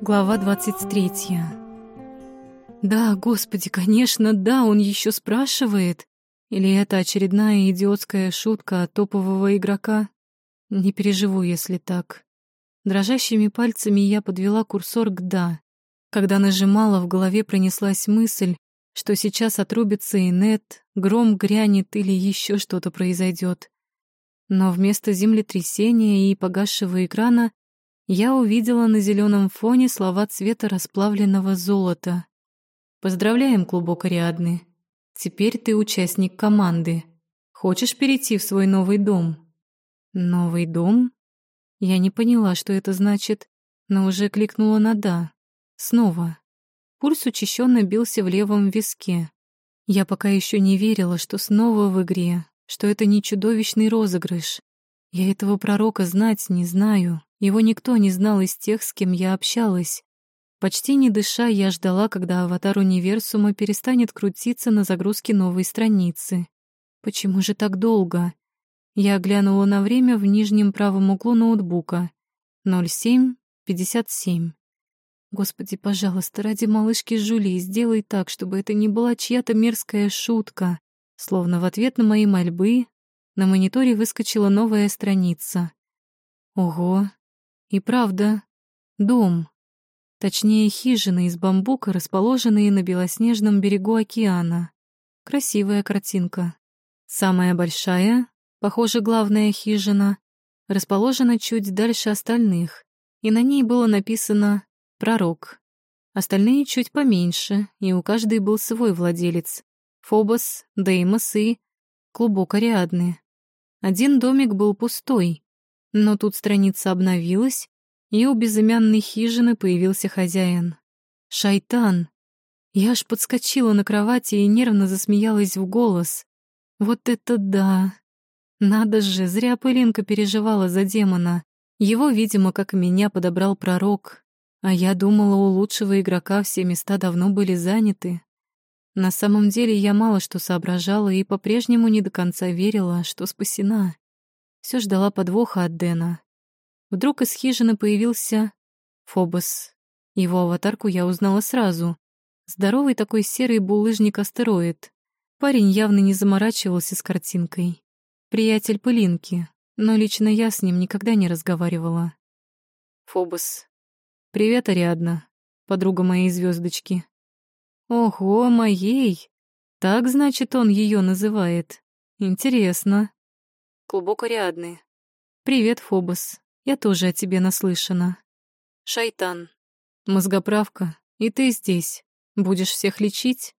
Глава 23. Да, господи, конечно, да, он еще спрашивает. Или это очередная идиотская шутка от топового игрока? Не переживу, если так. Дрожащими пальцами я подвела курсор к «да». Когда нажимала, в голове пронеслась мысль, что сейчас отрубится и нет, гром грянет или еще что-то произойдет. Но вместо землетрясения и погасшего экрана я увидела на зеленом фоне слова цвета расплавленного золота. «Поздравляем, клубок Ариадны. Теперь ты участник команды. Хочешь перейти в свой новый дом?» «Новый дом?» Я не поняла, что это значит, но уже кликнула на «да». Снова. Пульс учащенно бился в левом виске. Я пока еще не верила, что снова в игре, что это не чудовищный розыгрыш. Я этого пророка знать не знаю, его никто не знал из тех, с кем я общалась. Почти не дыша, я ждала, когда аватар универсума перестанет крутиться на загрузке новой страницы. Почему же так долго? Я глянула на время в нижнем правом углу ноутбука. 07.57. Господи, пожалуйста, ради малышки Жули, сделай так, чтобы это не была чья-то мерзкая шутка. Словно в ответ на мои мольбы на мониторе выскочила новая страница. Ого, и правда, дом. Точнее, хижины из бамбука, расположенные на белоснежном берегу океана. Красивая картинка. Самая большая, похоже, главная хижина, расположена чуть дальше остальных, и на ней было написано «Пророк». Остальные чуть поменьше, и у каждой был свой владелец. Фобос, Деймос и Клубок Ариадны. Один домик был пустой, но тут страница обновилась, и у безымянной хижины появился хозяин. Шайтан. Я аж подскочила на кровати и нервно засмеялась в голос. Вот это да! Надо же, зря Пылинка переживала за демона. Его, видимо, как и меня, подобрал пророк. А я думала, у лучшего игрока все места давно были заняты. На самом деле я мало что соображала и по-прежнему не до конца верила, что спасена все ждала подвоха от Дэна. Вдруг из хижины появился Фобос. Его аватарку я узнала сразу. Здоровый такой серый булыжник-астероид. Парень явно не заморачивался с картинкой. Приятель пылинки, но лично я с ним никогда не разговаривала. Фобос. «Привет, Ариадна, подруга моей звездочки. «Ого, моей! Так, значит, он ее называет. Интересно. Клубок Ариадны. «Привет, Фобос. Я тоже о тебе наслышана». «Шайтан». «Мозгоправка. И ты здесь. Будешь всех лечить?»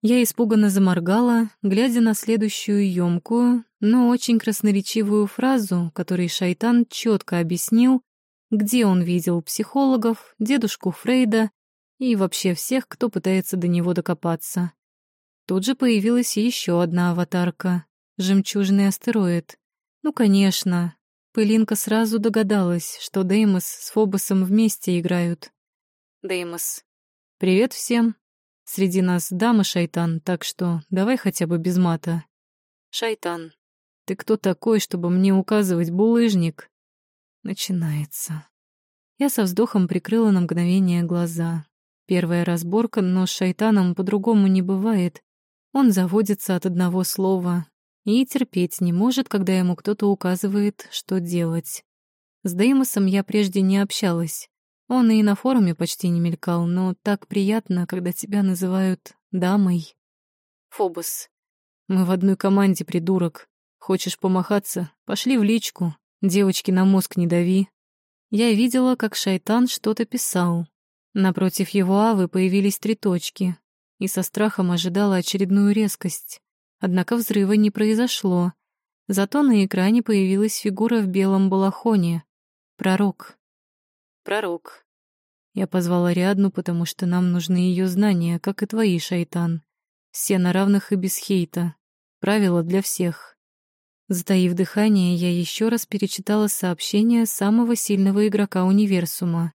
Я испуганно заморгала, глядя на следующую ёмкую, но очень красноречивую фразу, которой Шайтан четко объяснил, где он видел психологов, дедушку Фрейда и вообще всех, кто пытается до него докопаться. Тут же появилась еще одна аватарка — жемчужный астероид. Ну, конечно. Пылинка сразу догадалась, что Деймос с Фобосом вместе играют. Деймос. Привет всем. Среди нас дама Шайтан, так что давай хотя бы без мата. Шайтан. Ты кто такой, чтобы мне указывать булыжник? Начинается. Я со вздохом прикрыла на мгновение глаза. Первая разборка, но с шайтаном по-другому не бывает. Он заводится от одного слова, и терпеть не может, когда ему кто-то указывает, что делать. С Деймосом я прежде не общалась. Он и на форуме почти не мелькал, но так приятно, когда тебя называют дамой. Фобос. Мы в одной команде, придурок. Хочешь помахаться? Пошли в личку. Девочки на мозг не дави. Я видела, как шайтан что-то писал. Напротив его авы появились три точки, и со страхом ожидала очередную резкость. Однако взрыва не произошло. Зато на экране появилась фигура в белом балахоне. Пророк. Пророк. Я позвала Риадну, потому что нам нужны ее знания, как и твои, шайтан. Все на равных и без хейта. Правила для всех. Затаив дыхание, я еще раз перечитала сообщение самого сильного игрока универсума.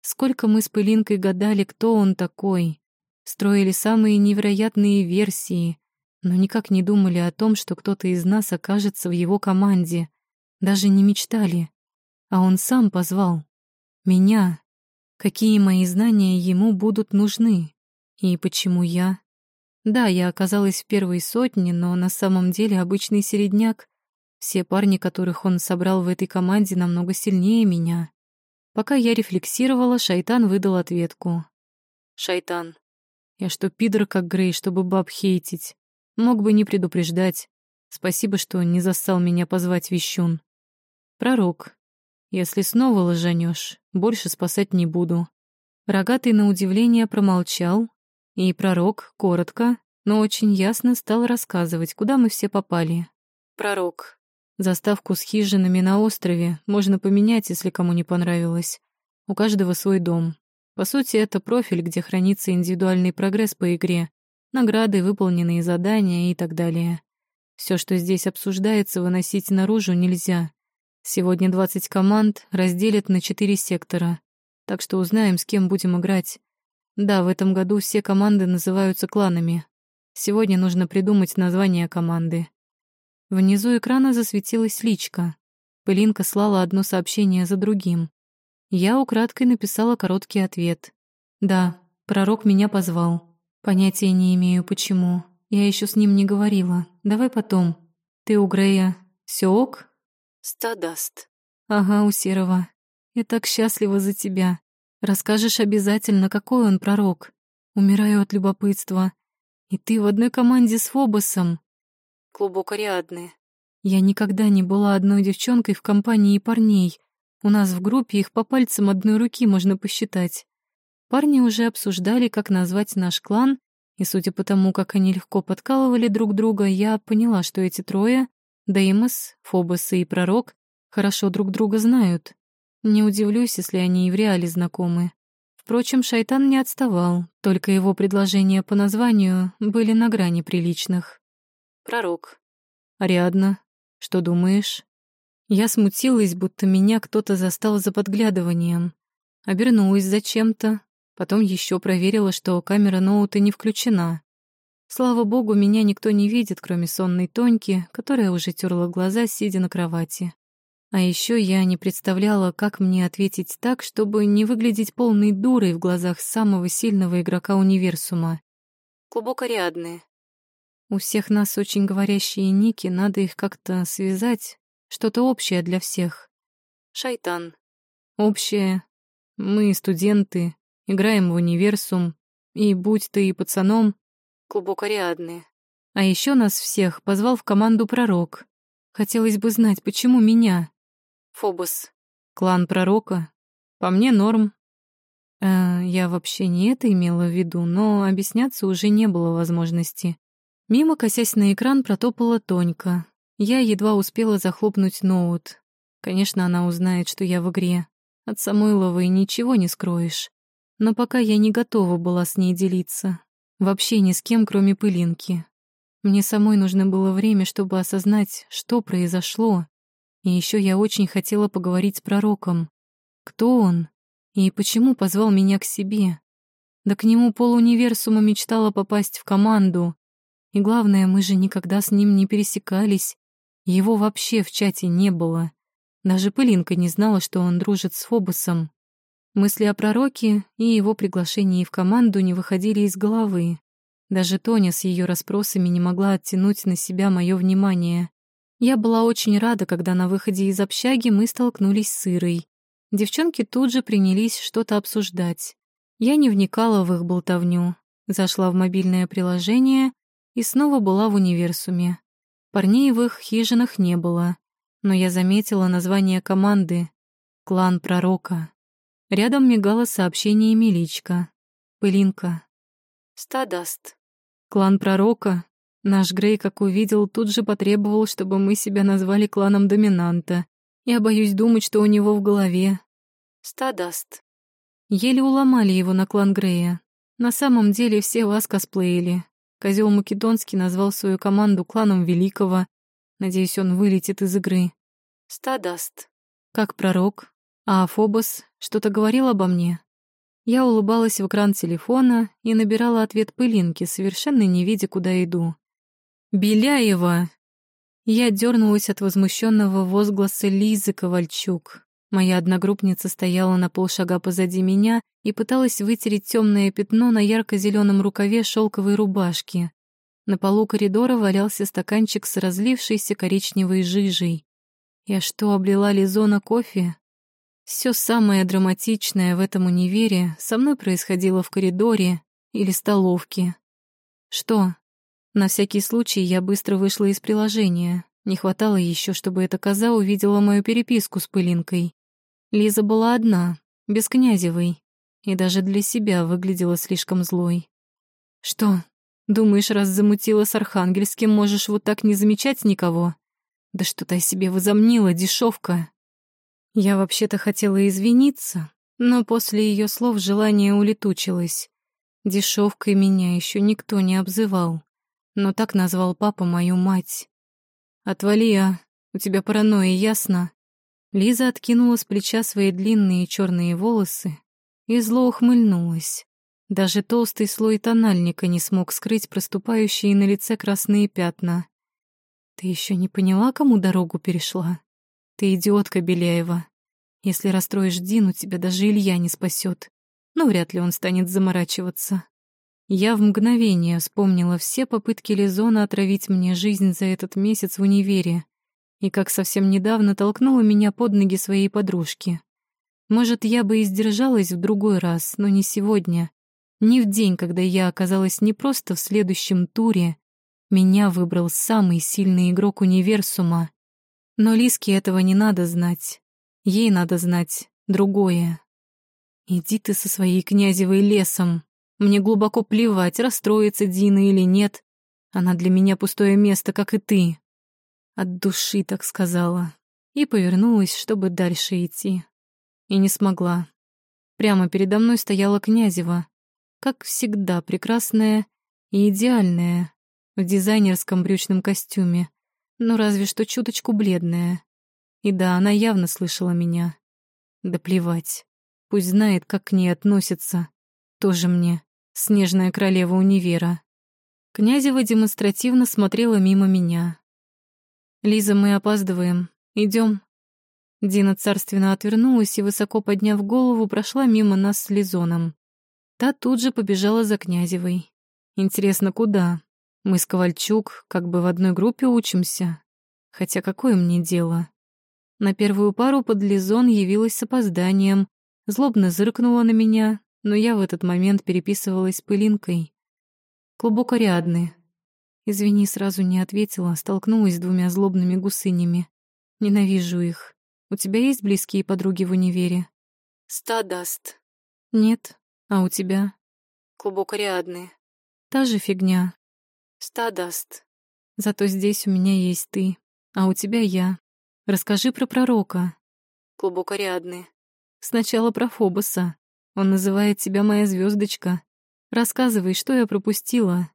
Сколько мы с Пылинкой гадали, кто он такой. Строили самые невероятные версии, но никак не думали о том, что кто-то из нас окажется в его команде. Даже не мечтали. А он сам позвал. Меня. Какие мои знания ему будут нужны? И почему я? Да, я оказалась в первой сотне, но на самом деле обычный середняк. Все парни, которых он собрал в этой команде, намного сильнее меня. Пока я рефлексировала, Шайтан выдал ответку. «Шайтан, я что, пидор, как Грей, чтобы баб хейтить? Мог бы не предупреждать. Спасибо, что не застал меня позвать вещун. Пророк, если снова лжанешь, больше спасать не буду». Рогатый на удивление промолчал, и пророк, коротко, но очень ясно стал рассказывать, куда мы все попали. Пророк. Заставку с хижинами на острове можно поменять, если кому не понравилось. У каждого свой дом. По сути, это профиль, где хранится индивидуальный прогресс по игре, награды, выполненные задания и так далее. Все, что здесь обсуждается, выносить наружу нельзя. Сегодня 20 команд разделят на 4 сектора, так что узнаем, с кем будем играть. Да, в этом году все команды называются кланами. Сегодня нужно придумать название команды. Внизу экрана засветилась личка. Пылинка слала одно сообщение за другим. Я украдкой написала короткий ответ. «Да, пророк меня позвал. Понятия не имею, почему. Я еще с ним не говорила. Давай потом. Ты у Грея. Все ок?» «Стадаст». «Ага, у Серого. Я так счастлива за тебя. Расскажешь обязательно, какой он пророк. Умираю от любопытства. И ты в одной команде с Фобосом. Клубок Ариадны. Я никогда не была одной девчонкой в компании парней. У нас в группе их по пальцам одной руки можно посчитать. Парни уже обсуждали, как назвать наш клан, и судя по тому, как они легко подкалывали друг друга, я поняла, что эти трое — Деймос, Фобос и Пророк — хорошо друг друга знают. Не удивлюсь, если они и в реале знакомы. Впрочем, Шайтан не отставал, только его предложения по названию были на грани приличных. «Пророк». «Ариадна, что думаешь?» Я смутилась, будто меня кто-то застал за подглядыванием. Обернулась зачем-то, потом еще проверила, что камера ноута не включена. Слава богу, меня никто не видит, кроме сонной Тоньки, которая уже терла глаза, сидя на кровати. А еще я не представляла, как мне ответить так, чтобы не выглядеть полной дурой в глазах самого сильного игрока универсума. Клубок Ариадны. У всех нас очень говорящие ники, надо их как-то связать, что-то общее для всех. Шайтан. Общее. Мы, студенты, играем в универсум, и будь ты и пацаном, клубок Ариадны. А еще нас всех позвал в команду пророк. Хотелось бы знать, почему меня? Фобос. Клан пророка. По мне норм. Э, я вообще не это имела в виду, но объясняться уже не было возможности. Мимо, косясь на экран, протопала Тонька. Я едва успела захлопнуть ноут. Конечно, она узнает, что я в игре. От Самойловой ничего не скроешь. Но пока я не готова была с ней делиться. Вообще ни с кем, кроме пылинки. Мне самой нужно было время, чтобы осознать, что произошло, и еще я очень хотела поговорить с пророком. Кто он? И почему позвал меня к себе? Да к нему полуниверсума мечтала попасть в команду. И главное, мы же никогда с ним не пересекались. Его вообще в чате не было. Даже Пылинка не знала, что он дружит с Фобосом. Мысли о пророке и его приглашении в команду не выходили из головы. Даже Тоня с ее расспросами не могла оттянуть на себя мое внимание. Я была очень рада, когда на выходе из общаги мы столкнулись с Ирой. Девчонки тут же принялись что-то обсуждать. Я не вникала в их болтовню, зашла в мобильное приложение и снова была в универсуме. Парней в их хижинах не было, но я заметила название команды «Клан Пророка». Рядом мигало сообщение Миличка. Пылинка. «Стадаст». «Клан Пророка Наш Грей, как увидел, тут же потребовал, чтобы мы себя назвали кланом доминанта. Я боюсь думать, что у него в голове. Стадаст. Еле уломали его на клан Грея. На самом деле все вас косплеили. Козел Македонский назвал свою команду кланом Великого. Надеюсь, он вылетит из игры. Стадаст. Как пророк. А Фобос что-то говорил обо мне? Я улыбалась в экран телефона и набирала ответ пылинки, совершенно не видя, куда иду. «Беляева!» Я дернулась от возмущенного возгласа Лизы Ковальчук. Моя одногруппница стояла на полшага позади меня и пыталась вытереть темное пятно на ярко зеленом рукаве шелковой рубашки. На полу коридора валялся стаканчик с разлившейся коричневой жижей. Я что, облила Лизона кофе? Все самое драматичное в этом универе со мной происходило в коридоре или столовке. Что? На всякий случай я быстро вышла из приложения. Не хватало еще, чтобы эта коза увидела мою переписку с пылинкой. Лиза была одна, без Князевой, и даже для себя выглядела слишком злой. «Что, думаешь, раз замутила с Архангельским, можешь вот так не замечать никого? Да что ты о себе возомнила, дешевка!» Я вообще-то хотела извиниться, но после ее слов желание улетучилось. Дешевкой меня еще никто не обзывал, но так назвал папа мою мать. «Отвали, а, у тебя паранойя, ясно?» Лиза откинула с плеча свои длинные черные волосы и зло ухмыльнулась. Даже толстый слой тональника не смог скрыть проступающие на лице красные пятна. «Ты еще не поняла, кому дорогу перешла? Ты идиотка, Беляева. Если расстроишь Дину, тебя даже Илья не спасет. Но вряд ли он станет заморачиваться». Я в мгновение вспомнила все попытки Лизона отравить мне жизнь за этот месяц в универе и как совсем недавно толкнула меня под ноги своей подружки. Может, я бы и сдержалась в другой раз, но не сегодня. Не в день, когда я оказалась не просто в следующем туре. Меня выбрал самый сильный игрок универсума. Но Лиске этого не надо знать. Ей надо знать другое. «Иди ты со своей князевой лесом. Мне глубоко плевать, расстроится Дина или нет. Она для меня пустое место, как и ты. От души так сказала. И повернулась, чтобы дальше идти. И не смогла. Прямо передо мной стояла Князева. Как всегда, прекрасная и идеальная. В дизайнерском брючном костюме. Но разве что чуточку бледная. И да, она явно слышала меня. Да плевать. Пусть знает, как к ней относятся. Тоже мне, снежная королева универа. Князева демонстративно смотрела мимо меня, «Лиза, мы опаздываем. Идем. Дина царственно отвернулась и, высоко подняв голову, прошла мимо нас с Лизоном. Та тут же побежала за Князевой. Интересно, куда? Мы с Ковальчук как бы в одной группе учимся. Хотя какое мне дело? На первую пару под Лизон явилась с опозданием, злобно зыркнула на меня, но я в этот момент переписывалась с пылинкой. Клубок Ариадны, Извини, сразу не ответила, столкнулась с двумя злобными гусынями. Ненавижу их. У тебя есть близкие подруги в универе? Стадаст. Нет. А у тебя? Клубок Ариадны. Та же фигня. Стадаст. Зато здесь у меня есть ты, а у тебя я. Расскажи про пророка. Клубок Ариадны. Сначала про Фобоса. Он называет тебя моя звездочка. Рассказывай, что я пропустила.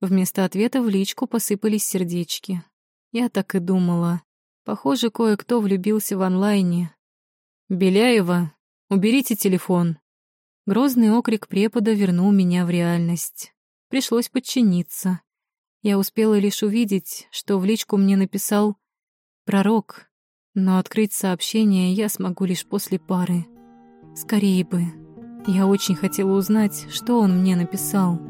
Вместо ответа в личку посыпались сердечки. Я так и думала. Похоже, кое-кто влюбился в онлайне. «Беляева, уберите телефон!» Грозный окрик препода вернул меня в реальность. Пришлось подчиниться. Я успела лишь увидеть, что в личку мне написал «Пророк», но открыть сообщение я смогу лишь после пары. Скорее бы. Я очень хотела узнать, что он мне написал.